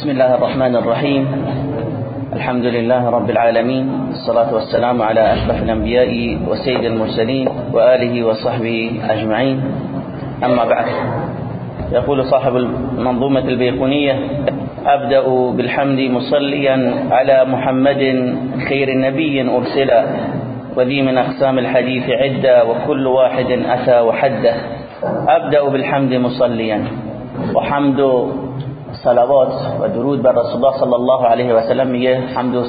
بسم الله الرحمن الرحيم. الحمد لله رب العالمين. الصلاة والسلام على أشرف الأنبياء وسيد المرسلين وآله وصحبه أجمعين. أما بعد يقول صاحب المنظومة البيقونية أبدأ بالحمد مصليا على محمد خير نبي أرسلا وذي من أقسام الحديث عدة وكل واحد أتى وحده. أبدأ بالحمد مصليا وحمد صلوات و درود بر رسول الله صلی الله علیه و سلم. میگه حمد و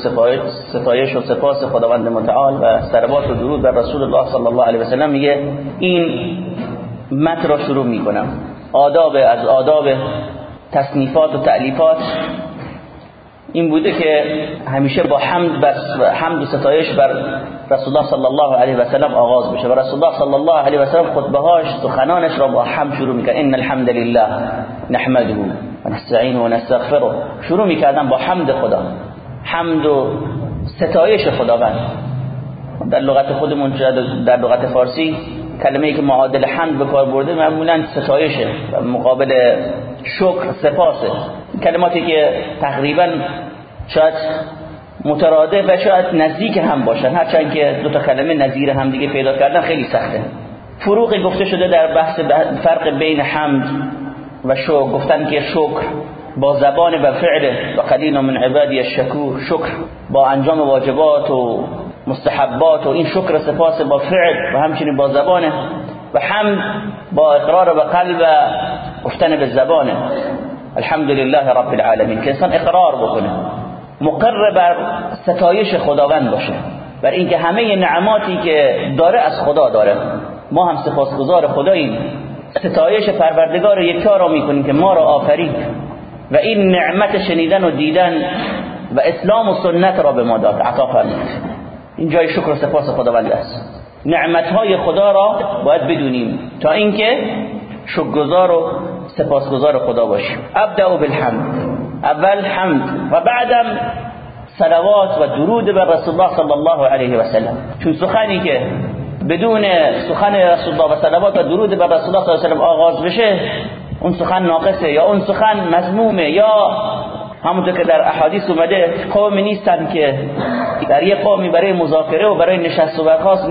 ستایش و سپاس خداوند متعال و صلوات و درود بر رسول الله صلی الله علیه و سلم. میگه این متن را شروع می‌کنم. آداب از آداب تصنیفات و تعلیفات این بوده که همیشه با حمد بر حمد و ستایش بر رسول الله صلی الله علیه و سلم آغاز بشه و رسول الله صلی الله علیه و سلم خطبه‌هاش سخنانش را با حمد شروع می‌کنه ان الحمد لله نحمده و نستعین و نستغفره. شروع می‌کردن با حمد خدا. حمد و ستایش خداوند. در لغت خودمون در لغت فارسی کلمه ای که معادل حمد به کار برده معمولا ستایشه. و مقابل شکر سپاسه کلماتی که تقریبا شاید مترادف و شاید نزدیک هم باشن. هرچند که دو تا کلمه نظیر هم دیگه پیدا کردن خیلی سخته. فروغی گفته شده در بحث فرق بین حمد و شکر. گفتن که شکر با زبان و فعل و قلیل من عبادی الشکور. شکر با انجام واجبات و مستحبات و این شکر سپاس با فعل و همچنین با زبانه و حمد با اقرار به قلب و گفتن به زبانه. الحمد لله رب العالمین. که انسان اقرار بکنه. مقر بر ستایش خداوند باشه. بر اینکه همه نعماتی که داره از خدا داره. ما هم سپاسگزار خداییم. ستایش پروردگار یکتا را می‌کنیم که ما را آفرید. و این نعمت شنیدن و دیدن و اسلام و سنت را به ما داد. عطا فرمود. این جای شکر و سپاس خداوند است. نعمتهای خدا را باید بدونیم. تا اینکه شکرگزار و سپاسگزار خدا باشیم. ابدأ بالحمد. اول حمد و بعدم صلوات و درود بر رسول الله صلی الله علیه و سلم. چون سخنی که بدون سخن رسول الله و صلوات و درود بر رسول الله صلی الله علیه و سلم آغاز بشه اون سخن ناقصه یا اون سخن مذمومه یا همونطور که در احادیث اومده قوم نیستن که در یک قومی برای مذاکره و برای نشست و برخاست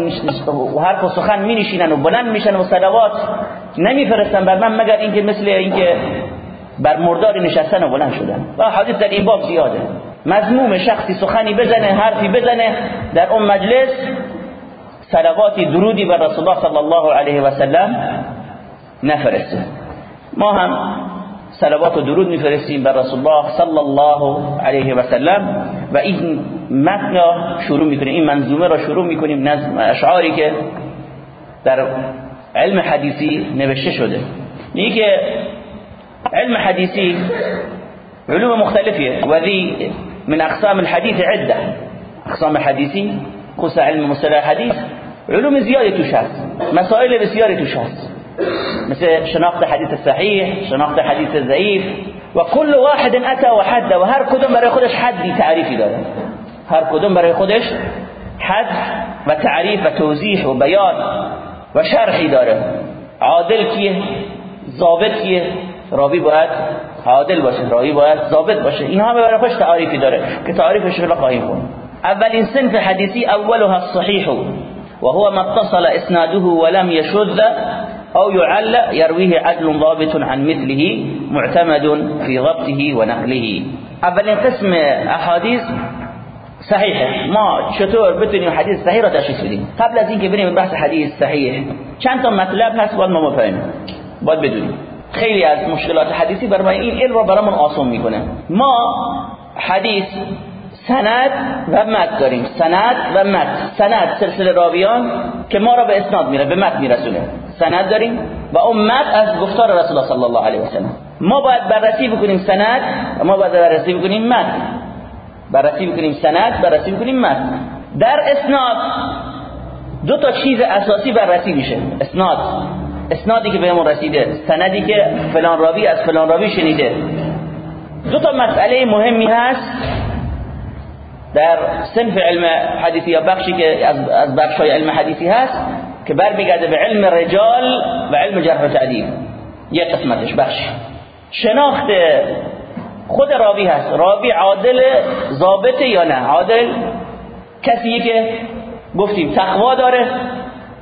و حرف و سخن می نشینن و بلند میشن و صلوات نمیفرستن بر من مگر اینکه مثل اینکه بر مردار نشستن و بلند شدن. و حدیث در این باب زیاده. مضموم شخصی سخنی بزنه حرفی بزنه در اون مجلس صلواتی درودی بر رسول الله صلی الله علیه و سلم نفرسته. ما هم صلوات و درود میفرستیم بر رسول الله صلی الله علیه و سلم و این متن را شروع می‌کنیم این منظومه را شروع می‌کنیم نظم اشعاری که در علم حدیثی نوشته شده. میگه که علم حدیثی علوم مختلفیه و ذی من أقسام الحديث عدة. أقسام حدیثی خصوصا علم مصطلح حدیث علوم زیادی توش هست مسائل بسیاری توش هست مثل شناخت حدیث صحیح شناخت حدیث ضعیف و کل واحد أتى وحده و هر کدوم برای خودش حدی تعریفی داره. هر کدوم برای خودش حد و تعریف و توضیح و بیان و شرحی داره. عادل کیه؟ ضابط کیه؟ راوی باید عادل باشه راوی باید ضابط باشه. اینها برای خودش تعریفی داره که تعریفش رو خواهیم خوند اولین صنف حدیثی اولها الصحیح وهو ما اتصل اسناده ولم يشذ أو يعل يرويه عدل ضابط عن مثله معتمد في ضبطه ونقله اولین قسم احادیث صحیحه ما چطور بتونیم حدیث صحیح را تشخیص بدیم. قبل از اینکه بریم بحث حدیث صحیح چند تا مطلب هست باید ما بفهمیم. باید بدونیم. خیلی از مشکلات حدیثی برای این علم را برامون آسان می‌کنه. ما حدیث سند و مد داریم. سند و مد سند سلسله راویان که ما را به اسناد میره به مد میرسونه. سند داریم و اون مد از گفتار رسول الله صلی الله علیه و سلم. ما باید بررسی بکنیم سند و ما باید بررسی بکنیم مد بررسی بکنیم سند بررسی بکنیم مد در اسناد دو تا چیز اساسی بررسی میشه. اسناد. اسنادی که بهمون رسیده. سندی که فلان راوی از فلان راوی شنیده. دو تا مسئله مهمی هست. در صنف علم حدیثی یا بخشی که از بخشای علم حدیثی هست که برمیگرده به علم رجال و علم جرح و تعدیل. یک قسمتش بخش. شناخت خود راوی هست. راوی عادل ضابطه یا نه؟ عادل کسیه که گفتیم تقوا داره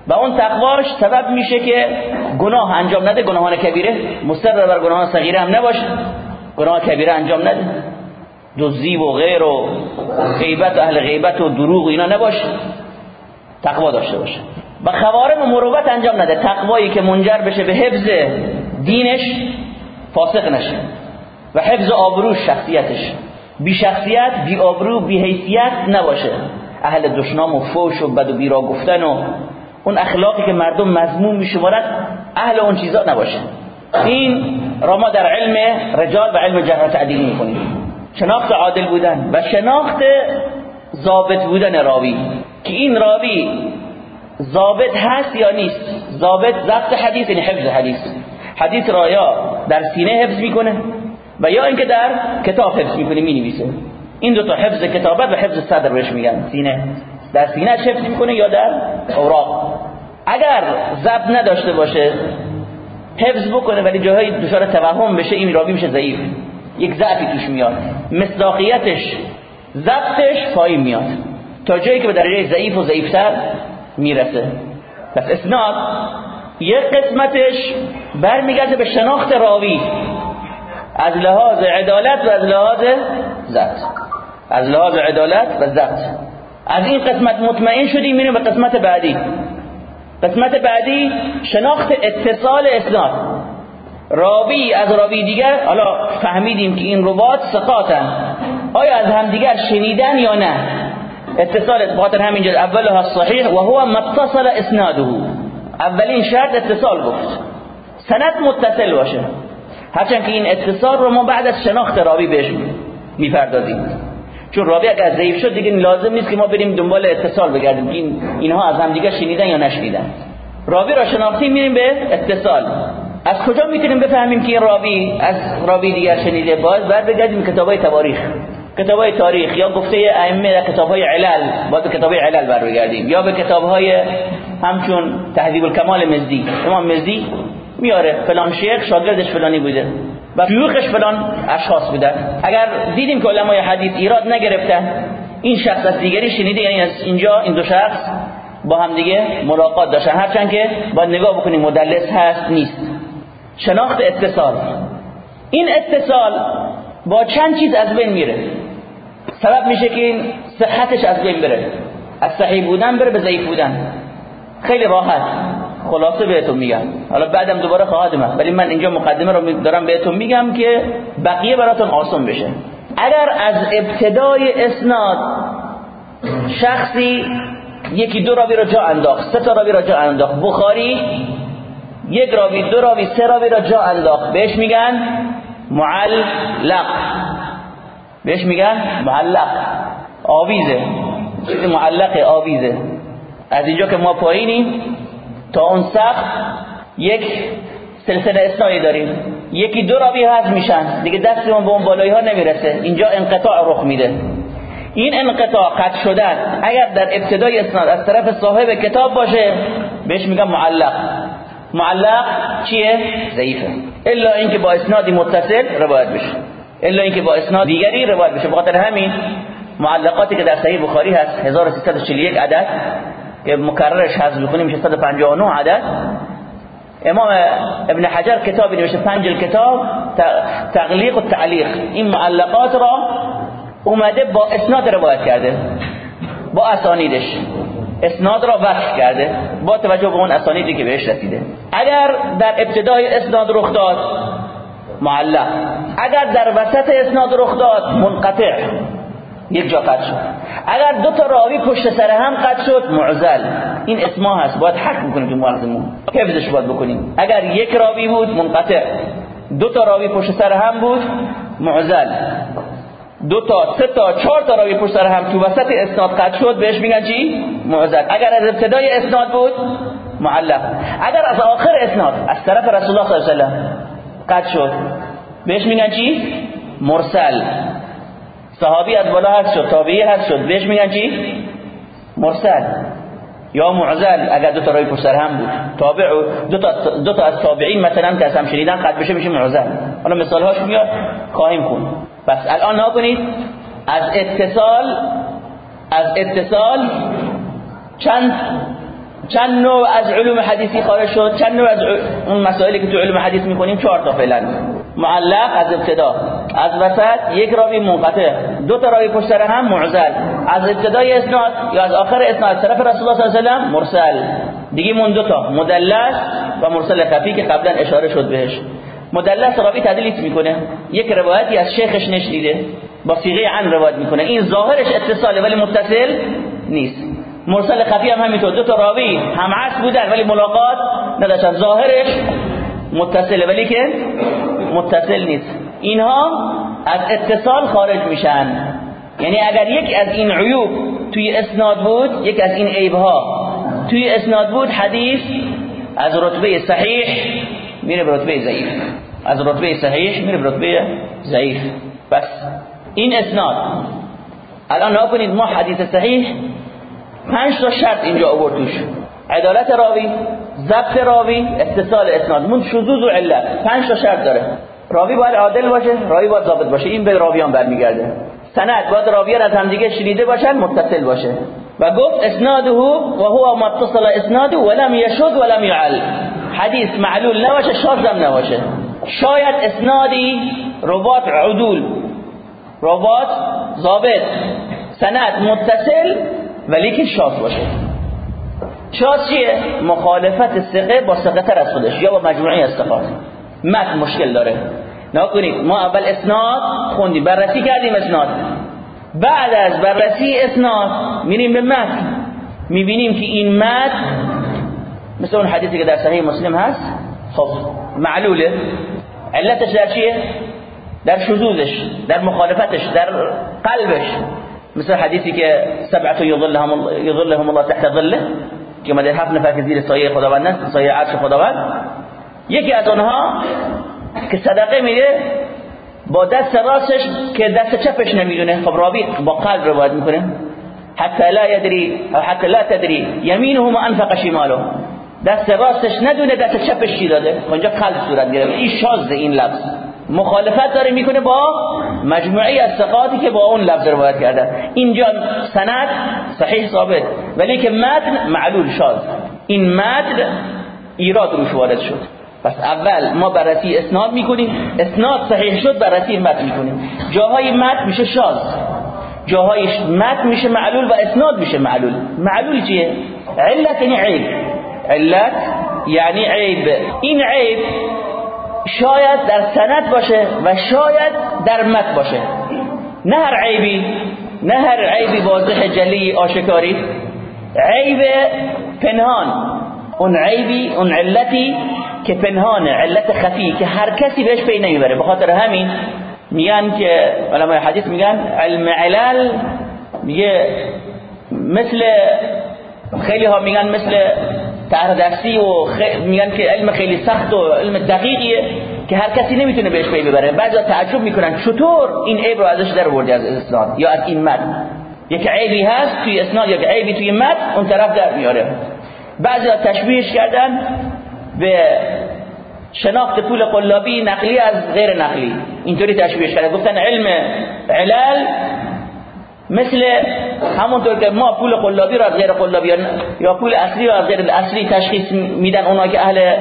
و اون تقواش سبب میشه که گناه انجام نده. گناهان کبیره مصر بر گناهان صغیره هم نباشه. گناه کبیره انجام نده. دزدی و غیر و غیبت اهل غیبت و دروغ و اینا نباشه. تقوا داشته باشه. و خوارم و مروبت انجام نده. تقوایی که منجر بشه به حفظ دینش فاسق نشه. و حفظ آبروش شخصیتش. بی شخصیت بی آبرو بی حیثیت نباشه. اهل دشنام و فوش و بد و بیرا گفتن و اون اخلاقی که مردم مضمون میشمارد اهل اون چیزا نباشه. این را ما در علم رجال و علم جرح تعدیل می‌کنیم. شناخت عادل بودن و شناخت ضابط بودن راوی. که این راوی ضابط هست یا نیست؟ ضابط ضبط حدیث یعنی حفظ حدیث. حدیث را یا در سینه حفظ می‌کنه. و یا اینکه در کتاب حفظ می‌کنه می‌نویسه. این دو تا حفظ کتابت و حفظ صدر بهش میگن. سینه. در سینه حفظ می‌کنه یا در اوراق. اگر ضبط نداشته باشه حفظ بکنه ولی جاهای دچار توهم بشه این راوی میشه ضعیف. یک ضعفی توش میاد. مصداقیتش ضبطش پایین میاد. تا جایی که به درجه ضعیف و ضعیفتر می‌رسه. پس اسناد یک قسمتش برمیگرده به شناخت راوی. از لحاظ عدالت و از لحاظ ضبط از لحاظ عدالت و ضبط از این قسمت مطمئن شدیم میریم به قسمت بعدی. قسمت بعدی شناخت اتصال اسناد راوی از راوی دیگر حالا فهمیدیم که این روات سقاطن. آیا از همدیگر شنیدن یا نه؟ اتصال بخاطر همینجا اولها صحیح و هو متصل اسناده. اولین شرط اتصال گفت. سند متصل باشه. هرچند که این اتصال رو ما بعد از شناخت راوی بهش می‌پردازیم. چون راوی اگر ضعیف شد دیگه لازم نیست که ما بریم دنبال اتصال بگردیم این اینها از هم دیگه شنیدن یا نشنیدن. راوی را شناختیم میریم به اتصال. از کجا می‌تونیم بفهمیم که این راوی از راوی دیگر شنیده؟ باز بعد بگردیم کتابای تواریخ. کتابای تاریخ یا گفته ائمه در کتابای علل. باید کتابای علل بر بگردیم یا به کتابهای همچون تهذیب الکمال مزدی. امام مزدی میاره فلان شیخ شاگردش فلانی بوده و شیوخش فلان اشخاص بودن اگر دیدیم که علمای حدیث ایراد نگرفتن این شخص از دیگری شنیده یعنی از اینجا این دو شخص با هم دیگه ملاقات داشتن. هرچند که با نگاه بکنیم مدلس هست نیست. شناخت اتصال. این اتصال با چند چیز از بین میره. سبب میشه که این صحتش از بین بره. از صحیح بودن بره به ضعیف بودن. خیلی راحت. خلاصه بهتون میگم. حالا بعدم دوباره خواهد ولی من اینجا مقدمه رو دارم بهتون میگم که بقیه براتون آسان بشه. اگر از ابتدای اسناد شخصی یکی دو راوی را جا انداخت سه تا راوی را جا انداخت بخاری یک راوی دو راوی سه راوی را جا انداخت بهش میگن معلق. بهش میگن معلق. آویزه. چیز معلق آویزه. از اینجا که ما پایینیم تا اون سقف یک سلسله اسنایی داریم. یکی دو راوی هست میشن. دیگه دستمون به اون بالایی ها نمی‌رسه. اینجا انقطاع رخ میده. این انقطاع قطع شدن اگر در ابتدای اسناد از طرف صاحب کتاب باشه بهش میگن معلق. معلق چیه؟ ضعیفه. الا اینکه با اسنادی متصل روایت بشه. الا اینکه با اسناد دیگری روایت بشه. بخاطر همین معلقاتی که در صحیح بخاری هست 1341 عدد که مکررش حذف بکنیم میشه 159 عدد. امام ابن حجر کتابی نوشته پنج کتاب تغلیق و تعلیق. این معلقات را اومده با اسناد روایت کرده با اسانیدش. اسناد را وصف کرده با توجه به اون اسانیدی که بهش رسیده. اگر در ابتدای اسناد رخ داد معلق. اگر در وسط اسناد رخ داد منقطع. یک جا قطع شد. اگر دو تا راوی پشت سر هم قطع شد معزل. این اسما هست باید حق بکنیم تو مغزمون. حفظش باید بکنیم. اگر یک راوی بود منقطع. دو تا راوی پشت سر هم بود معزل. دو تا سه تا چهار تا راوی پشت سر هم تو وسط اسناد قطع شد بهش میگن چی؟ معزل. اگر از ابتدای اسناد بود معلق. اگر از آخر اسناد از طرف رسول الله صلی الله علیه و قطع شد بهش میگن چی؟ مرسل. صحابی از بالا هست شد تابعی هست شد. بهش میگن چی؟ مرسل یا معزل. اگر دو تا راوی پشت هم بود. تابع دو تا دو تا از تابعین مثلا که هم شنیدن قد بشه میشه معزل. حالا مثال هاش میاد خواهیم کن پس الان نا کنید از اتصال از اتصال چند چند نوع از علوم حدیثی خارج شد؟ چند نوع از اون مسائلی که تو علوم حدیث می‌کنیم چهار تا فعلا. معلق از ابتدا. از وسط یک راوی منقطع دو تا راوی پشت هم معزل. از ابتدای اسناد یا از آخر اسناد طرف رسول الله صلی الله علیه و مرسل. دیگه مون دو تا. مدلس و مرسل خفی که قبلا اشاره شد بهش. مدلس راوی تدلیس می‌کنه. یک روایتی از شیخش نشنیده. با صیغه عن روایت می‌کنه. این ظاهرش اتصاله ولی متصل نیست. مرسل خفی هم همینطور. دو تا راوی هم عکس بودن ولی ملاقات نداشتن. ظاهرش متصله ولی که متصل نیست. اینها از اتصال خارج میشن. یعنی اگر یک از این عیوب توی اسناد بود یک از این عیبها. توی اسناد بود حدیث از رتبه صحیح میره به رتبه ضعیف. از رتبه صحیح میره به رتبه ضعیف. بس. این اسناد. الان نکنید ما حدیث صحیح پنج تا شرط اینجا آورد توش. عدالت راوی ضبط راوی اتصال اسناد. من شذوذ و علت. پنج تا شرط داره. راوی باید عادل باشه راوی باید ضابط باشه این به راویان برمیگرده. سند باید راویان از همدیگه شنیده باشن متصل باشه. و گفت اسناده و هو متصل اسناده ولم یشد ولم یعل. حدیث معلول نباشه شاذم نباشه. شاید اسنادی روات عدول روات ضابط. سند متصل ولی که شاذ باشه. شاذ چیه؟ مخالفت ثقه با ثقه تر از خودش یا با مجموعه از متن مشکل داره. نکنید ما اول اسناد خوندیم بررسی کردیم اسناد. بعد از بررسی اسناد میریم به متن می‌بینیم که این متن مثل اون حدیثی که در صحیح مسلم هست خب معلوله. علتش در چیه؟ در شذوذش در مخالفتش در قلبش. مثل حدیثی که سبعه یظلهم الله تحت ظله که مده هفت نفر که زیر سایه خداوند است سایه عرش خداوند. یکی از اونها که صدقه میده با دست راستش که دست چپش نمی‌دونه. خب راوی با قلب روایت می‌کنه. حتی لا یدری او حتی لا تدری یمینه ما انفق شماله. دست راستش ندونه دست چپش چی داده. اونجا قلب صورت گرفت. این شاذ این لفظ. مخالفت داره می‌کنه با مجموعی از ثقاتی که با اون لفظ روایت کردن اینجا سند صحیح ثابت. ولی که متن معلول شاذ این متن ایراد روش وارد شد. پس اول ما بررسی اسناد می‌کنیم. اسناد صحیح شد بررسی متن می‌کنیم. جاهای متن میشه شاذ. جاهای متن میشه معلول و اسناد میشه معلول. معلول چیه؟ علت یعنی عیب. علت یعنی عیب. این عیب شاید در سند باشه و شاید در متن باشه. نه هر عیبی نه هر عیبی واضح جلی آشکاری. عیب پنهان. اون عیبی اون علتی که پنهانه علت خفی که هر کسی بهش پی نمی‌بره. به خاطر همین میگن که علماء حدیث میگن علم علل میگه مثل خیلی ها میگن مثل دستی و میگن که علم خیلی سخت و علم دقیقیه که هر کسی نمی‌تونه بهش پی ببره. بعضا تعجب می‌کنن چطور این عیب رو ازش در آوردی از اسناد؟ یا از این متن. یک عیبی هست توی اسناد یک عیبی توی متن اون طرف در میاره. بعضی تشبیهش کردن به شناخت پول قلابی نقلی از غیر نقلی. اینطوری تشبیهش کردن گفتن علم علل مثل همونطور که ما پول قلابی را از غیر قلابی یا پول اصلی را از غیر اصلی تشخیص میدن اونا که اهل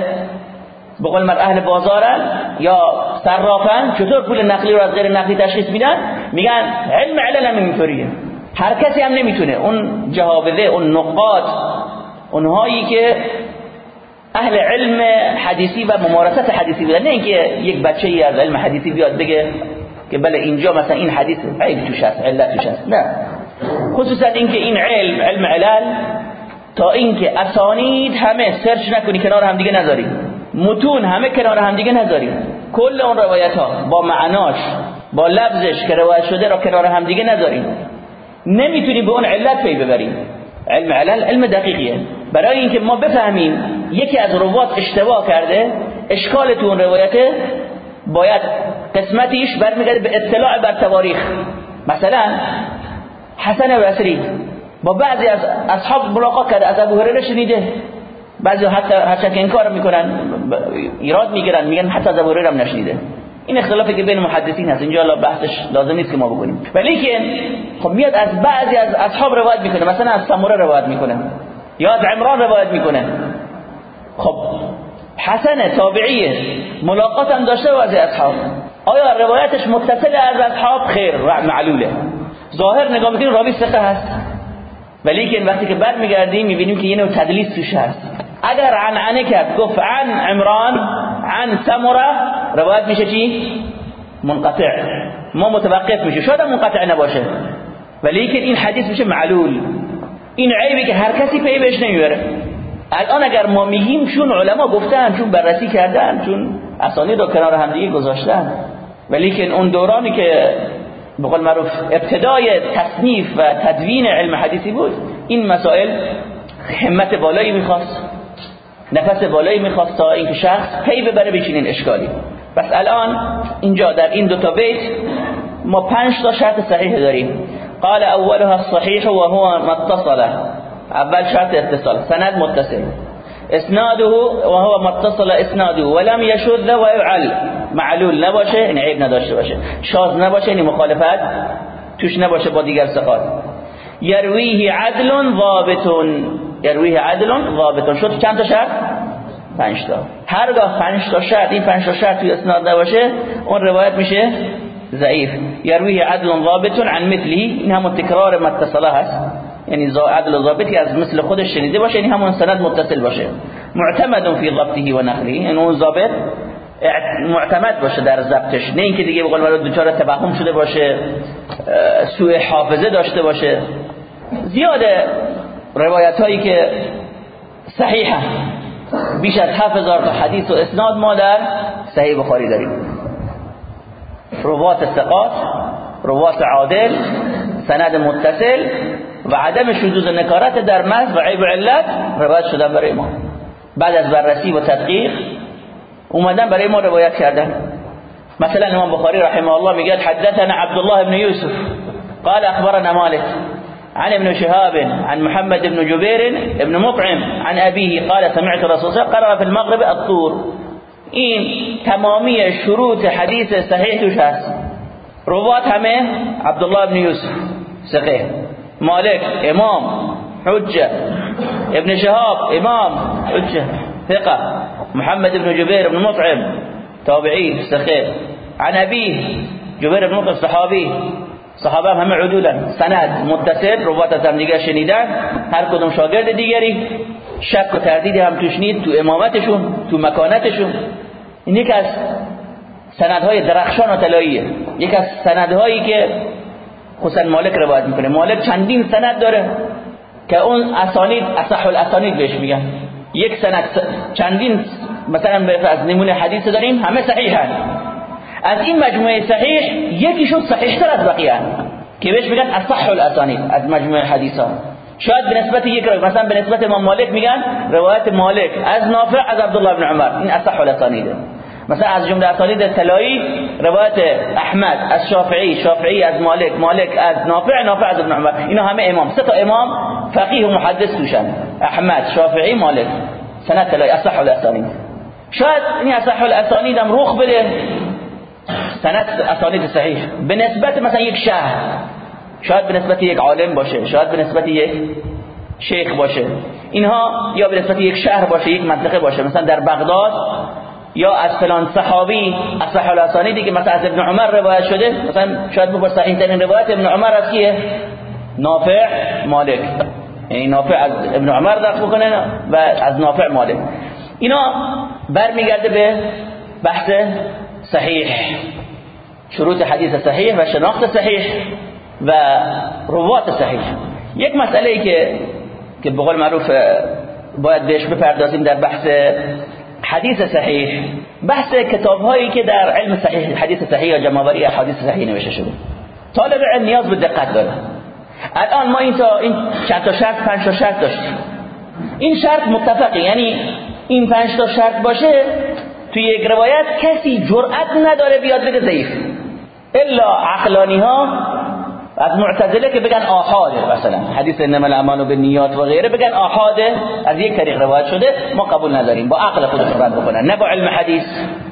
بقول مر اهل بازارن یا صرافن چطور پول نقلی رو از غیر نقلی تشخیص میدن؟ میگن علم علل هم اینطوریه. هر کسی هم نمی‌تونه. اون جهابذه اون نقاط اونهایی که اهل علم حدیثی و ممارست حدیثی بودن. نه اینکه یک بچه ای از علم حدیثی بیاد بگه که بله اینجا مثلا این حدیث عیب توش هست علت توش هست. نه. خصوصا اینکه این علم علم علل تا اینکه اسانید همه سرچ نکنی کنار هم دیگه نذاری. متون همه کنار هم دیگه نذاری. کل اون روایت ها با معناش با لفظش که روایت شده را کنار هم دیگه نذاری. نمی‌تونی به اون علت پی ببری. علم علل علم دقیقیه. برای اینکه ما بفهمیم یکی از روات اشتباه کرده اشکال تو اون روایته باید قسمتیش برمیگرده به اطلاع بر تواریخ. مثلا حسن بصری با بعضی از اصحاب ملاقات کرده از ابو هریره شنیده. بعضی حتی حتی که انکار می‌کنن ایراد می‌گیرن میگن حتی از ابو هریره هم نشنیده. این اختلافی که بین محدثین هست اینجا بحثش لازم نیست که ما بکنیم. ولی که خب میاد از بعضی از اصحاب روایت می‌کنه مثلا از سموره روایت می‌کنه. یا از عمران روایت می‌کنه. خب حسن تابعیه. ملاقات هم داشته با از اصحاب. آیا روایتش متصل از اصحاب؟ خیر معلوله. ظاهر نگاه می‌کنیم راوی ثقه هست. ولی که وقتی که برمیگردیم می‌بینیم که یه نوع تدلیس توش هست. اگر عنعنه کرد گفت عن عمران عن سمره روایت میشه چی؟ منقطع. ما متوقف میشه شاید منقطع نباشه. ولی که این حدیث میشه معلول. این عیبی که هر کسی پی بهش نمی‌بره. الان اگر ما میگیم چون علما گفتن چون بررسی کردن چون اسانید رو کنار همدیگه گذاشتن. ولی که اون دورانی که بقول معروف ابتدای تصنیف و تدوین علم حدیثی بود این مسائل همت بالایی می‌خواست نفس بالایی می‌خواست تا اینکه شخص پی ببره به چنین اشکالی. بس الان اینجا در این دو تا بیت ما پنج تا شرط صحیح داریم. قال اولها الصحيح وهو ما اتصل. اول شرط اتصال. سند متصل. اسناده وهو ما اتصل اسناده ولم يشذ ويعل. معلول نباشه این عیب نداشته باشه. شاذ نباشه این مخالفت توش نباشه با دیگر ثقات یرویه عدل ضابط. یرویه عدل ضابط. شد چند تا شرط؟ پنج تا. هرگاه پنج تا شرط این پنج تا شرط توی اسناد نباشه اون روایت میشه ضعیف یرویه عدل ضابط عن مثله. این همون تکرار متصله هست. یعنی عدل ضابطی از مثل خودش شنیده باشه. یعنی همون سند متصل باشه. معتمد فی ضبطه و نقله یعنی ضابط معتمد باشه در ضبطش. نه اینکه دیگه بقول مرا دوچار توهم شده باشه سوء حافظه داشته باشه. زیاده روایت هایی که صحیحه. بیش از 7000 تا حدیث و اسناد ما در صحیح بخاری داریم. روات ثقات روات عادل سند متصل و عدم شذوذ نکارت در محض و عیب علت روایت شدن برای ما. بعد از بررسی و تدقیق اومدن برای ما روایت کردن. مثلا امام بخاری رحمه الله میگه حدثنا عبد الله بن يوسف قال اخبرنا مالك عن ابن شهاب عن محمد بن جبير بن مطعم عن أبيه قال سمعت رسول الله قرأ في المغرب الطور. این تمامی شروط حدیث صحیح توش هست. روات همه عبدالله بن یوسف سقه مالک امام حجه ابن شهاب امام حجه ثقه محمد بن جبير بن مطعم. تابعي سقه عن أبيه جبير بن مطعم صحابي صحابه همه عدولن. سند متصل روات هم دیگه شنیدن. هر کدوم شاگرد دیگری. شک و تردیدی هم توش نیست تو امامتشون تو مکانتشون. این یک از سندهای درخشان و طلاییه. یک از سندهایی که حسین مالک روایت می‌کنه. مالک چندین سند داره که اون اسانید اصح الاسانید بهش میگن. یک سند چندین مثلا از نمونه حدیث داریم همه صحیح هست از این مجموعه صحیح یکیشون صحیح تر از بقیه که بهش میگن اصح الاسانید از مجموعه حدیث ها شاید به نسبت یک روایت. مثلا به نسبت امام مالک میگن روایت مالک. از نافع از عبدالله بن عمر. این اصح الاسانیده. مثلا از جمله اسانید طلایی روایت احمد از شافعی شافعی از مالک مالک از نافع نافع از ابن عمر. اینا همه امام. سه تا امام فقیه و محدث توشن. احمد شافعی مالک. سند طلایی. اصح الاسانید. شاید این اصح الاسانید هم رخ بده. سند اسانید صحیح. به نسبت مثلا یک شهر. شاید به نسبت یک عالم باشه شاید به نسبت یک شیخ باشه. اینها یا به نسبت یک شهر باشه یک منطقه باشه. مثلا در بغداد یا از فلان صحابی از صحابه که مثلا از ابن عمر روایت شده. مثلا شاید بگو صحیح ترین روایت ابن عمر از کیه؟ نافع مالک. یعنی نافع از ابن عمر دست بکنه و از نافع مالک. اینا برمیگرده به بحث صحیح. شروط حدیث صحیح و شناخت صحیح. و روات صحیح. یک مسئله ای که که به معروف باید بهش بپردازیم در بحث حدیث صحیح بحث کتاب هایی که در علم صحیح حدیث صحیح یا جمعوری حدیث صحیح نوشته شده. طالب علم نیاز به دقت داره. الان ما این تا این چند تا شرط پنج تا شرط داشتیم. این شرط متفقی یعنی این پنج تا شرط باشه توی یک روایت کسی جرأت نداره بیاد بگه ضعیف. الا عقلانی ها از معتزله که بگن آحاده مثلا حدیث انما الاعمال بالنیات و غیره بگن آحاده از یک طریق روایت شده ما قبول نداریم با عقل خودشون رد بکنن. نه با علم حدیث.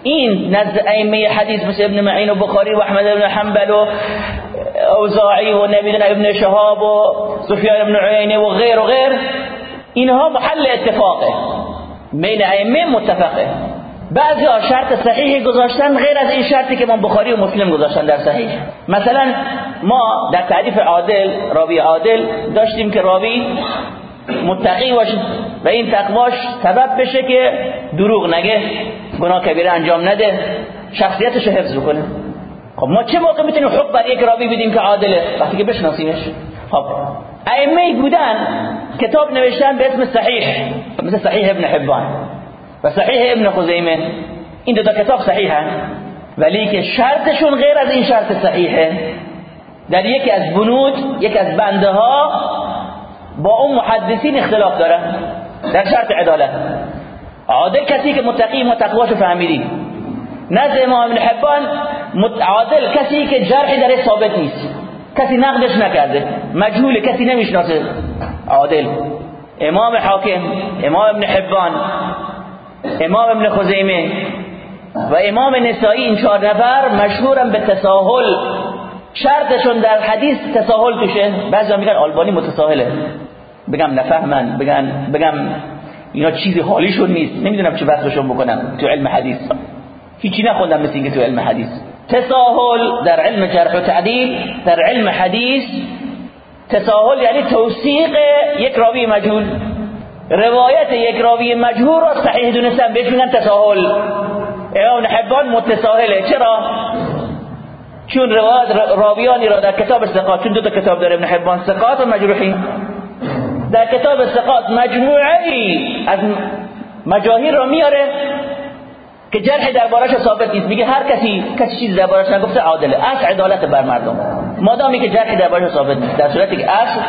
این نزد ائمه حدیث مثل ابن معین و بخاری و احمد بن حنبل و اوزاعی و نمی‌دونم ابن شهاب و سفیان بن عینه و غیر و غیر اینها محل اتفاقه. بین ائمه متفقه. بعضی ها شرط صحیح گذاشتن غیر از این شرطی که ما بخاری و مسلم گذاشتن در صحیح. مثلا ما در تعریف عادل راوی عادل داشتیم که راوی متقی باشه و این تقواش سبب بشه که دروغ نگه گناه کبیره انجام نده شخصیتش حفظ کنه خب ما چه موقع می‌تونیم حق بر یک راوی بدیم که عادله؟ وقتی که بشناسیمش. خب ائمه بودن کتاب نوشتن به اسم صحیح مثل صحیح ابن حبان. و صحیح ابن خزیمه. این دو تا کتاب صحیحن ولی که شرطشون غیر از این شرط صحیحه. در یکی از بنود یک از بنده ها با اون محدثین اختلاف دارن. در شرط عدالت. عادل کسی که متقی متقواشو فهمیدی. نزد امام ابن حبان عادل کسی که جرحی در ثابت نیست. کسی نقدش نکرده. مجهول کسی نمی‌شناسه. عادل. امام حاکم امام ابن حبان. امام ابن خزیمه و امام نسائی این چهار نفر مشهورن به تساهل. شرطشون در حدیث تساهل توشه. بعضی میگن آلبانی متساهله. بگم نفهمن بگن بگم اینا چیزی حالیشون نیست. نمی‌دونم چه وصفشون بکنم تو علم حدیث. هیچی نخوندم مثل اینکه تو علم حدیث. تساهل در علم جرح و تعدیل در علم حدیث تساهل یعنی توثیق یک راوی مجهول. روایت یک راوی مجهول را صحیح دونستن بهش میگن تساهل. امام حبان متساهله چرا؟ چون روایت راویانی را در کتاب ثقات چون دو تا کتاب داره ابن حبان ثقات و مجروحین در کتاب ثقات مجموعه از مجاهیر را میاره که جرح دربارش ثابت نیست. میگه هر کسی کسی چیز دربارش نگفته عادله. اصل عدالت بر مردم. مادامی که جرح دربارش ثابت نیست. در صورتی که اصل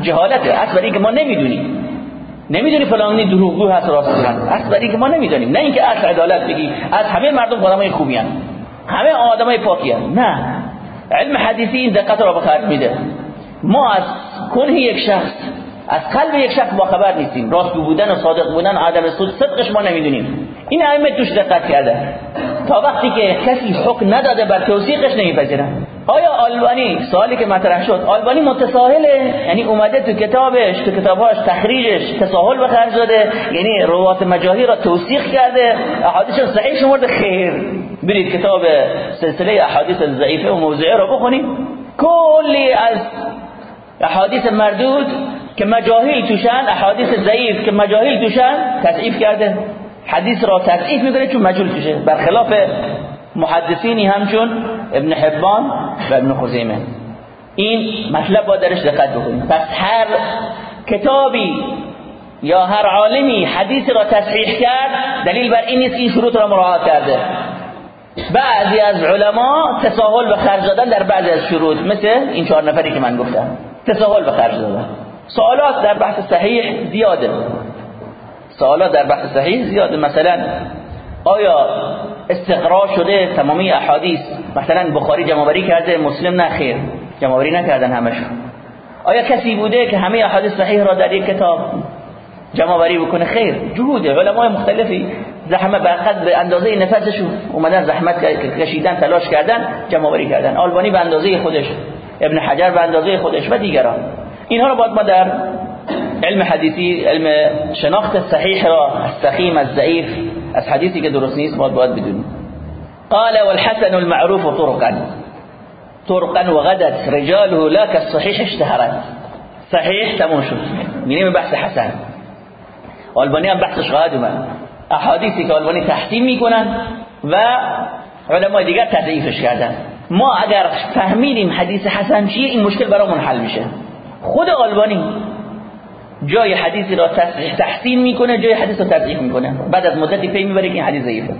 جهالته. اصل برای که ما نمی‌دونیم. نمی‌دونی فلانی دروغگو هست راست میگن اصل برای که ما نمی‌دونیم. نه اینکه اصل عدالت بگی. از همه مردم آدمای خوبی هن. همه آدمای پاکی هن. نه. علم حدیثی این دقت را به میده. ما از کنه یک شخص از قلب یک شخص با خبر نیستیم. راست بودن و صادق بودن عدم صدقش ما نمی‌دونیم. این ائمه توش دقت کرده. تا وقتی که کسی حکم نداده بر توثیقش نمیپذیرن آیا آلبانی سوالی که مطرح شد آلبانی متساهله یعنی اومده تو کتابش تو کتابهاش تخریجش تساهل به خرج داده یعنی روات مجاهی را توثیق کرده احادیث صحیح شمرده خیر. برید کتاب سلسله احادیث ضعیفه و موضعه را بخونید کلی از احادیث مردود که مجاهیل توشن احادیث ضعیف که مجاهیل توشن تضعیف کرده. حدیث را تضعیف می‌کنه چون مجهول توشه برخلاف محدثینی همچون ابن حبان و ابن خزیمه. این مطلب با درش دقت بکنیم. پس هر کتابی یا هر عالمی حدیث را تصحیح کرد دلیل بر این نیست این شروط را مراعات کرده. بعضی از علما تساهل به خرج دادن در بعضی از شروط مثل این چهار نفری که من گفتم. تساهل به خرج دادن. سوالات در بحث صحیح زیاده. سوالات در بحث صحیح زیاده مثلا آیا استقرا شده تمامی احادیث؟ مثلا بخاری جمعوری کرده مسلم نه خیر. جمعوری نکردن همشون آیا کسی بوده که همه احادیث صحیح را در یک کتاب جمعوری بکنه؟ خیر. جهود علمای مختلفی زحمت برقد به اندازه نفسشون اومدن زحمت کشیدن تلاش کردن جمعوری کردن. آلبانی به اندازه خودش ابن حجر به اندازه خودش و دیگران. اینها رو باید ما در علم حدیثی علم شناخت صحیح را از سخیم از ضعیف از حدیثی که درست نیست باید باید بدونیم. قال والحسن المعروف طرقا. طرقا وغدت. رجاله لا كالصحيح اشتهرت. صحیح تموم شد. بحث حسن. آلبانی هم بحثش خواهد اومد. احادیثی که آلبانی تحسین می‌کنن و علمای دیگر تضعیفش کردن. ما اگر فهمیدیم حدیث حسن چیه این مشکل برامون حل میشه. خود آلبانی جای حدیثی را تحسین می‌کنه جای حدیث را تضعیف می‌کنه. بعد از مدتی پی می‌بره که این حدیث ضعیفه.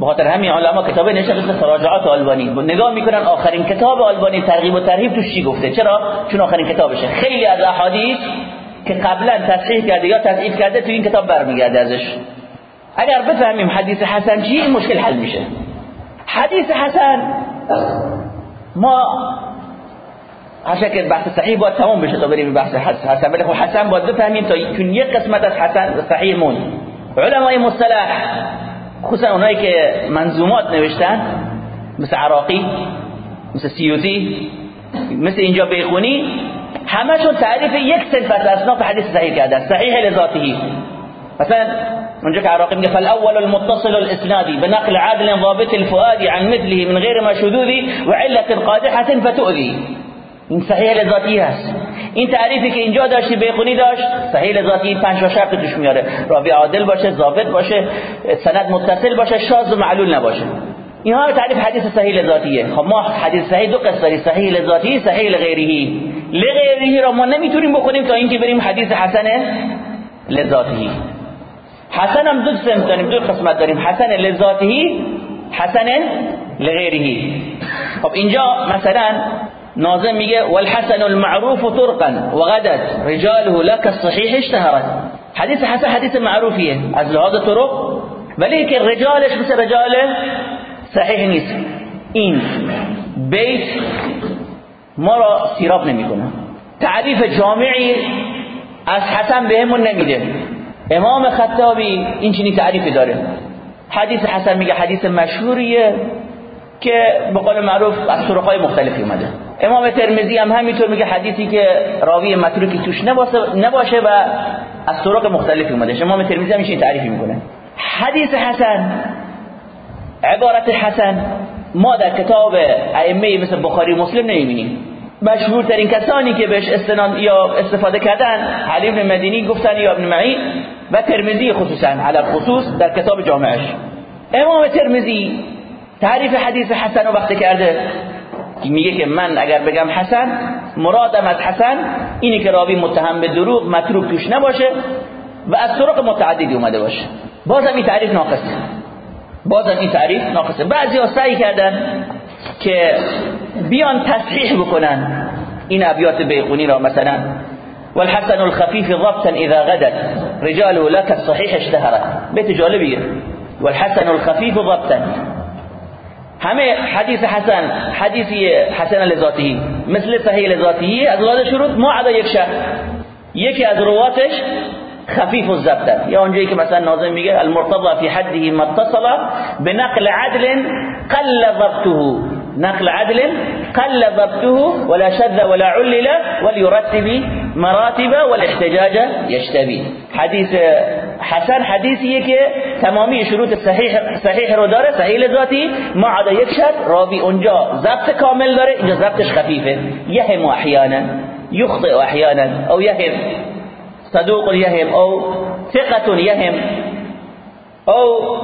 به خاطر همین علما کتاب نشه تراجعات آلبانی. نگاه می‌کنن آخرین کتاب آلبانی ترغیب و ترهیب توش چی گفته؟ چرا؟ چون آخرین کتابشه. خیلی از احادیث که قبلا تصحیح کرده یا تضعیف کرده تو این کتاب برمیگرده ازش. اگر بفهمیم حدیث حسن چی مشکل حل میشه. حدیث حسن ما هر که بحث صحیح باید تمام بشه تا بریم بحث حسن. ولی خب حسن باید بفهمیم تا چون یک قسمت از حسن صحیح مون. علمای مصطلح خصوصا اونایی که منظومات نوشتن مثل عراقی مثل سیوزی مثل اینجا بیخونی همشون تعریف یک سنف از اصناف حدیث صحیح کرده صحیح لذاته. مثلا اونجا که عراقی میگه فالاول المتصل الاسنادي بنقل عادل ضابط الفؤاد عن مثله من غير ما شذوذ وعله قادحه فتؤذي این صحیح لذاتی هست. این تعریفی که اینجا داشتی بخونی داشت صحیح لذاتی پنج شرط توش میاره. راوی عادل باشه ضابط باشه سند متصل باشه شاذ و معلول نباشه. اینها تعریف حدیث صحیح لذاتیه. خب ما حدیث صحیح دو قسم صحیح لذاتی صحیح لغیری لغیری را ما نمی‌تونیم بخونیم تا اینکه بریم حدیث حسن لذاتی حسن هم دو قسم داریم دو قسمت داریم. حسن لذاتی حسن لغیری خب اینجا مثلا ناظم میگه والحسن المعروف طرقا وغدت رجاله لك الصحيح اشتهرت. حدیث حسن حدیث معروفیه. از لحاظ طرق. ولی که رجالش مثل رجال صحیح نیست. این بیت ما را سیراب نمی‌کنه. تعریف جامعی از حسن بهمون نمیده. امام خطابی این چنین تعریفی داره. حدیث حسن میگه حدیث مشهوریه که به قول معروف از طرقای مختلفی اومده. امام ترمذی هم همینطور میگه حدیثی که راوی متروکی توش نباشه و از طرق مختلفی اومده. امام ترمذی هم این تعریفی می‌کنه. حدیث حسن عبارت حسن ما در کتاب ائمه مثل بخاری مسلم نمی‌بینیم. مشهورترین کسانی که بهش استناد یا استفاده کردن علی بن مدینی گفتن یا ابن معین و ترمذی خصوصا علی خصوص در کتاب جامعش امام ترمذی تعریف حدیث حسن رو وقت کرده. میگه که من اگر بگم حسن مرادم از حسن اینی که راوی متهم به دروغ متروک توش نباشه و از طرق متعددی اومده باشه. بازم این تعریف ناقصه. بازم این تعریف ناقصه. بعضی ها سعی کردن که بیان تصحیح بکنن این ابیات بیقونی را. مثلا والحسن الخفيف ضبطا اذا غدت رجاله لك الصحيح اشتهرت بیت جالبیه. والحسن الخفيف ضبطا. همه حدیث حسن حدیثی حسن لذاتی مثل صحیح لذاتی از لحاظ شروط ما عدا یک شرط یکی از رواتش خفیف الزبط یا اونجایی که مثلا ناظم میگه المرتضى في حده ما اتصل بنقل عدل قل ضبطه نقل عدل قل ضبطه ولا شذ ولا علل وليرتب مراتب والاحتجاج يشتبي حدیث حسن حدیثیه که تمامی شروط صحیح صحیح رو داره صحیح ما عدا یک شرط راوی اونجا ضبط کامل داره اینجا ضبطش خفیفه. یهم احیانا یخطئ احیانا أو یهم صدوق یهم أو ثقة یهم أو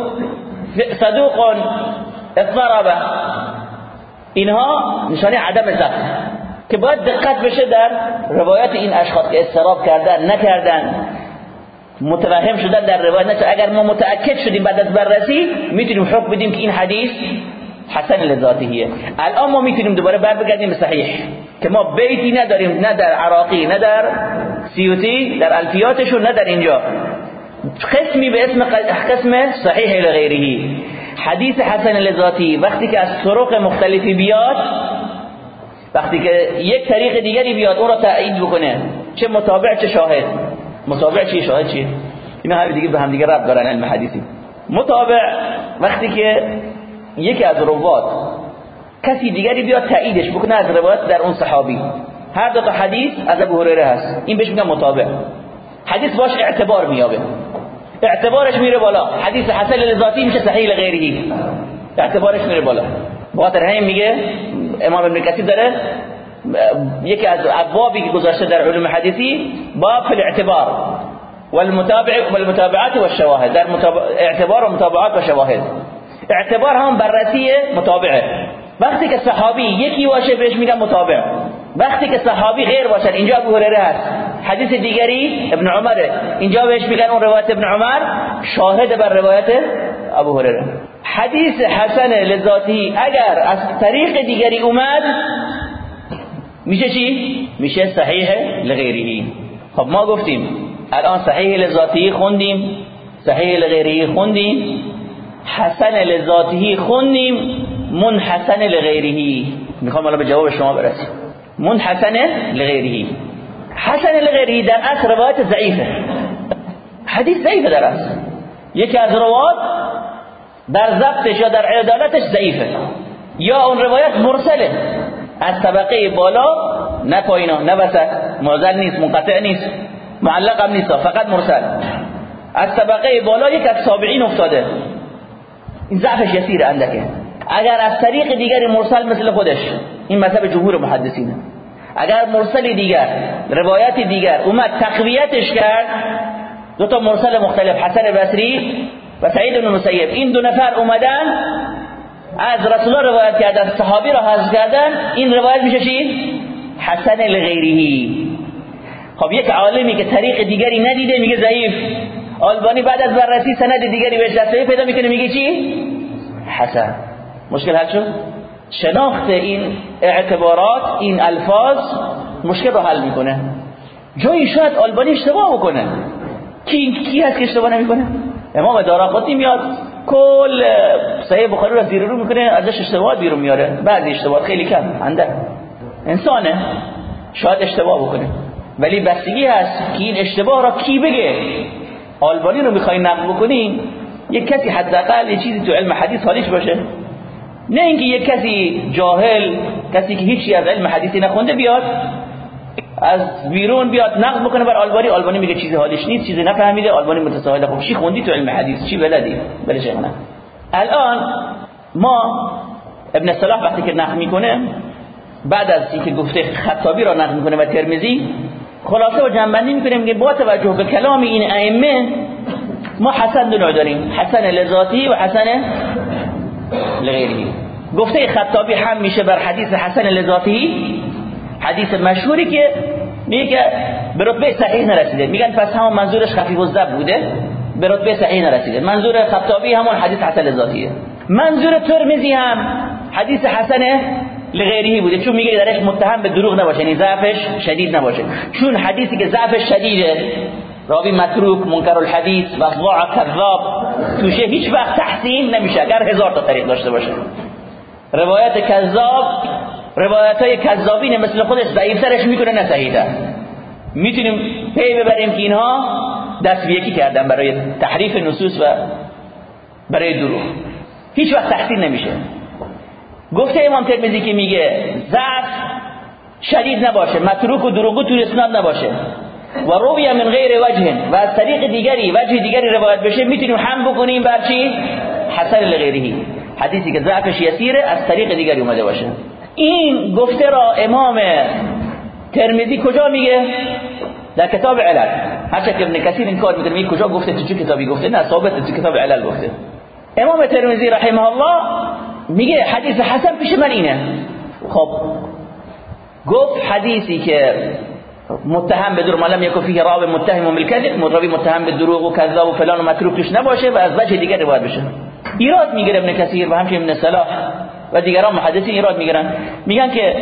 صدوق اضطرب اینها نشانه عدم ضبط. که باید دقت بشه در روایت این اشخاص که استراب کردن نکردن متوهم شدن در روایت نه اگر ما متأکد شدیم بعد از بررسی می‌تونیم حکم بدیم که این حدیث حسن لذاتیه الان ما می‌تونیم دوباره بر بگردیم به صحیح. که ما بیتی نداریم نه در عراقی نه در سیوتی در الفیاتشون نه در اینجا. قسمی به اسم قسم صحیح لغیره حدیث حسن لذاتی وقتی که از طرق مختلفی بیاد وقتی که یک طریق دیگری بیاد اون را تایید بکنه. چه متابع چه شاهد. متابع چیه؟ شاهد چیه؟ اینا هم دیگه به هم دیگه رب دارن علم حدیثی. متابع وقتی که یکی از روات کسی دیگری بیاد تاییدش بکنه از روایت در اون صحابی. هر دو تا حدیث از ابو هریره هست. این بهش میگن متابع. حدیث باش اعتبار میابه. اعتبارش میره بالا. حدیث حسن لذاتی میشه صحیح لغیری اعتبارش میره بالا. بخاطر همین میگه امام ابن کثیر داره یکی از ابوابی که گذاشته در علوم حدیثی باب فی الاعتبار والمتابع والمتابعات والشواهد. در اعتبار و متابعات و شواهد اعتبار هم بررسی متابعه. وقتی که صحابی یکی باشه بهش میگن متابع. وقتی که صحابی غیر باشه اینجا ابو هریره هست. حدیث دیگری ابن عمره. اینجا بهش میگن اون روایت ابن عمر. شاهد بر روایت ابو هریره. حدیث حسن لذاتی اگر از طریق دیگری اومد میشه چی؟ میشه صحیح لغیری خب ما گفتیم الان صحیح لذاتی خوندیم صحیح لغیری خوندیم حسن لذاتی خوندیم منحسن لغیره می‌خوام الان به جواب شما برسیم. من حسن لغیره حسن لغیره در اصل روایت ضعیفه. حدیث ضعیفه در اصل. یکی از روایات در ضبطش یا در عدالتش ضعیفه. یا اون روایت مرسله. از طبقه بالا نه پایینا نه وسط. معزل نیست منقطع نیست. معلق هم نیست فقط مرسل. از طبقه بالا یک از تابعین افتاده. این ضعفش یسیر اندکه. اگر از طریق دیگری مرسل مثل خودش این مذهب جمهور محدثینه. اگر مرسل دیگر روایت دیگر اومد تقویتش کرد دو تا مرسل مختلف حسن بصری و سعید بن مسیب. این دو نفر اومدن از رسول الله روایت کردن صحابی را حذف کردن. این روایت میشه چی؟ حسن لغیره. خب یک عالمی که طریق دیگری ندیده میگه ضعیف. آلبانی بعد از بررسی سند دیگری بهش دستایی پیدا می‌کنه میگه چی؟ حسن. مشکل حل شد؟ شناخت این اعتبارات این الفاظ مشکل رو حل می‌کنه. جایی شاید آلبانی اشتباه بکنه. کی کی هست که اشتباه نمی‌کنه؟ امام دارقطنی میاد کل صحیح بخاری رو زیر رو می‌کنه ازش اشتباه بیرون میاره. بعضی اشتباه خیلی کم. انده انسانه. شاید اشتباه بکنه. ولی بستگی هست که این اشتباه را کی بگه؟ آلبانی رو می‌خوای نقل بکنی یک کسی حداقل یه چیزی تو علم حدیث حالیش باشه. نه اینکه یک کسی جاهل کسی که هیچی از علم حدیثی نخونده بیاد از بیرون بیاد نقد بکنه بر آلبانی. آلبانی میگه چیزی حالش نیست چیزی نفهمیده. آلبانی متساهل خب چی خوندی تو علم حدیث؟ چی بلدی؟ بله شیخنا. الان ما ابن صلاح وقتی که نقد می‌کنه بعد از اینکه گفته خطابی را نقد می‌کنه و ترمذی خلاصه و جنبندی می‌کنه میگه با توجه به کلام این ائمه ما حسن دو نوع داریم. حسن لذاتی و حسن لغیری گفته خطابی هم میشه بر حدیث حسن لذاتی حدیث مشهوری که میگه به رتبه صحیح نرسیده. میگن پس همون منظورش خفیف الضبط بوده. به رتبه صحیح نرسیده. منظور خطابی همون حدیث حسن ذاتیه. منظور ترمذی هم حدیث حسن لغیری بوده. چون میگه درش متهم به دروغ نباشه یعنی ضعفش شدید نباشه. چون حدیثی که ضعفش شدیده راوی متروک منکر الحدیث وضاع کذاب توشه هیچ وقت تحسین نمیشه اگر هزار تا طریق داشته باشه. روایت کذاب روایت های کذابین مثل خودش ضعیفترش می‌کنه نه صحیحه می‌تونیم پی ببریم که اینها دست یکی کردن برای تحریف نصوص و برای دروغ. هیچ وقت تحسین نمیشه. گفته امام ترمذی که میگه ضعف شدید نباشه متروک و دروغ تو اسناد نباشه. و روی من غیر وجه و از طریق دیگری وجه دیگری روایت بشه می‌تونیم هم بکنیم بر چی؟ حسن لغیره. حدیثی که ضعفش یسیره از طریق دیگری اومده باشه. این گفته را امام ترمذی کجا میگه؟ در کتاب علل. هرچه که ابن کثیر این کار می‌کنه کجا گفته تو چه کتابی گفته؟ نه ثابت تو کتاب علل گفته. امام ترمذی رحمه الله میگه حدیث حسن پیش من اینه. خب گفت حدیثی که متهم به دروغ معلم یک فیه راوی متهم بالکذب راوی متهم به دروغ و کذاب و فلان و متروک نباشه و از وجه دیگر روایت بشه. ایراد می‌گیره ابن کثیر و همچنین ابن صلاح. و دیگران محدثین ایراد می‌گیرن میگن که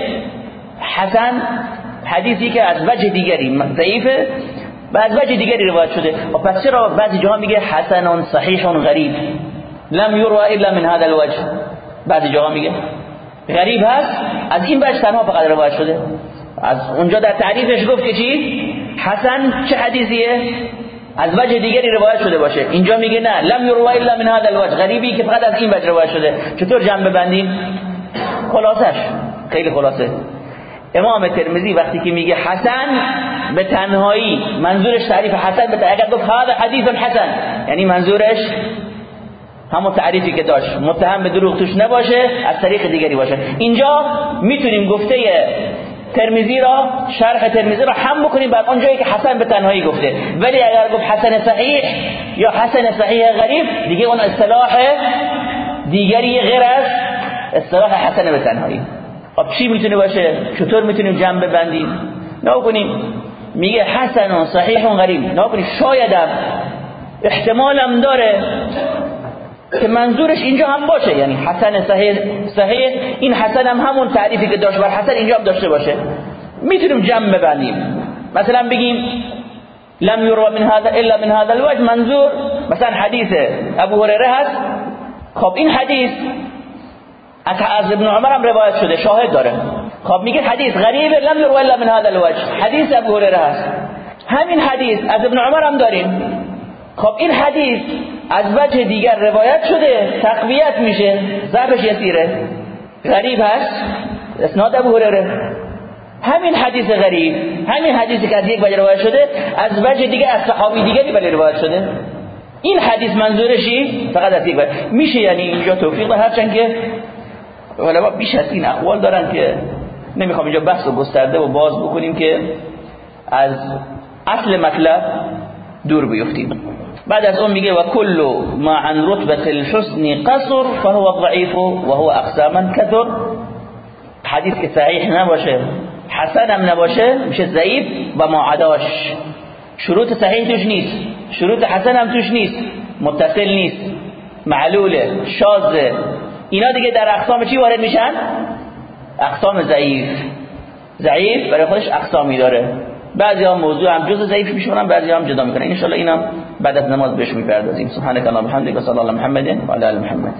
حسن حدیثی که از وجه دیگری ضعیفه و از وجه دیگری روایت شده. و پس چرا بعضی جاها میگه حسن صحیح غریب. لم یروى الا من هذا الوجه. بعضی جاها میگه غریب هست از این وجه تنها فقط روایت شده. از اونجا در تعریفش گفت که چی؟ حسن چه حدیثیه؟ از وجه دیگری روایت شده باشه. اینجا میگه نه. لم یروى الا من هذا الوجه. غریبی که فقط از این وجه روایت شده. چطور جمع ببندیم؟ خلاصش. خیلی خلاصه. امام ترمذی وقتی که میگه حسن به تنهایی منظورش تعریف حسن به اگر گفت هذا حدیث حسن یعنی منظورش همون تعریفی که داشت. متهم به دروغ توش نباشه از طریق دیگری باشه. اینجا می‌تونیم گفته ترمیزی را شرح ترمیزی را هم بکنیم بر اون جایی که حسن به تنهایی گفته. ولی اگر گفت حسن صحیح یا حسن صحیح غریب دیگه اون اصطلاح دیگری غیر از اصطلاح حسن به تنهایی. خب چی می‌تونه باشه؟ چطور می‌تونیم جمع ببندیم؟ نه کنیم میگه حسن و صحیح و غریب. نه کنیم شایدم احتمالم داره که منظورش اینجا هم باشه. یعنی حسن صحیح صحیح این حسن هم همون تعریفی که داشت بر حسن اینجا هم داشته باشه. می‌تونیم جمع ببندیم. مثلا بگیم لم يروى من هذا الا من هذا الوجه. منظور مثلا حدیث ابو هریره هست. خب این حدیث از ابن عمر هم روایت شده شاهد داره. خب میگه حدیث غریب لم يروى الا من هذا الوجه. حدیث ابو هریره هست. همین حدیث از ابن عمر هم داریم. خب این حدیث از وجه دیگر روایت شده تقویت میشه ضعفش یسیره غریب هست؟ اسناد ابو هریره همین حدیث غریب همین حدیثی که از یک وجه روایت شده از وجه دیگه از صحابی دیگری ولی روایت شده. این حدیث منظورشی فقط از یک وجه. میشه یعنی اینجا توفیق هرچند که علما بیش از این اقوال دارن که نمی‌خوام اینجا بحث و گسترده و باز بکنیم که از اصل مطلب دور بیفتیم. بعد از اون میگه و کل ما عن رتبه الحسن قصر فهو ضعیف و هو اقساما كثر حدیث که صحیح نباشه حسن هم نباشه میشه ضعیف و معداش شروط صحیح توش نیست شروط حسن هم توش نیست متصل نیست معلوله شازه. اینا دیگه در اقسام چی وارد میشن؟ اقسام ضعیف. ضعیف برای خودش اقسامی داره. بعضی ها موضوع هم جز ضعیف میشونن بعضی هم جدا می‌کنن. ان شاء الله اینم بعد از نماز بهش می‌پردازیم. سبحانك اللهم وبحمدك وصلى الله محمد وعلى ال محمد.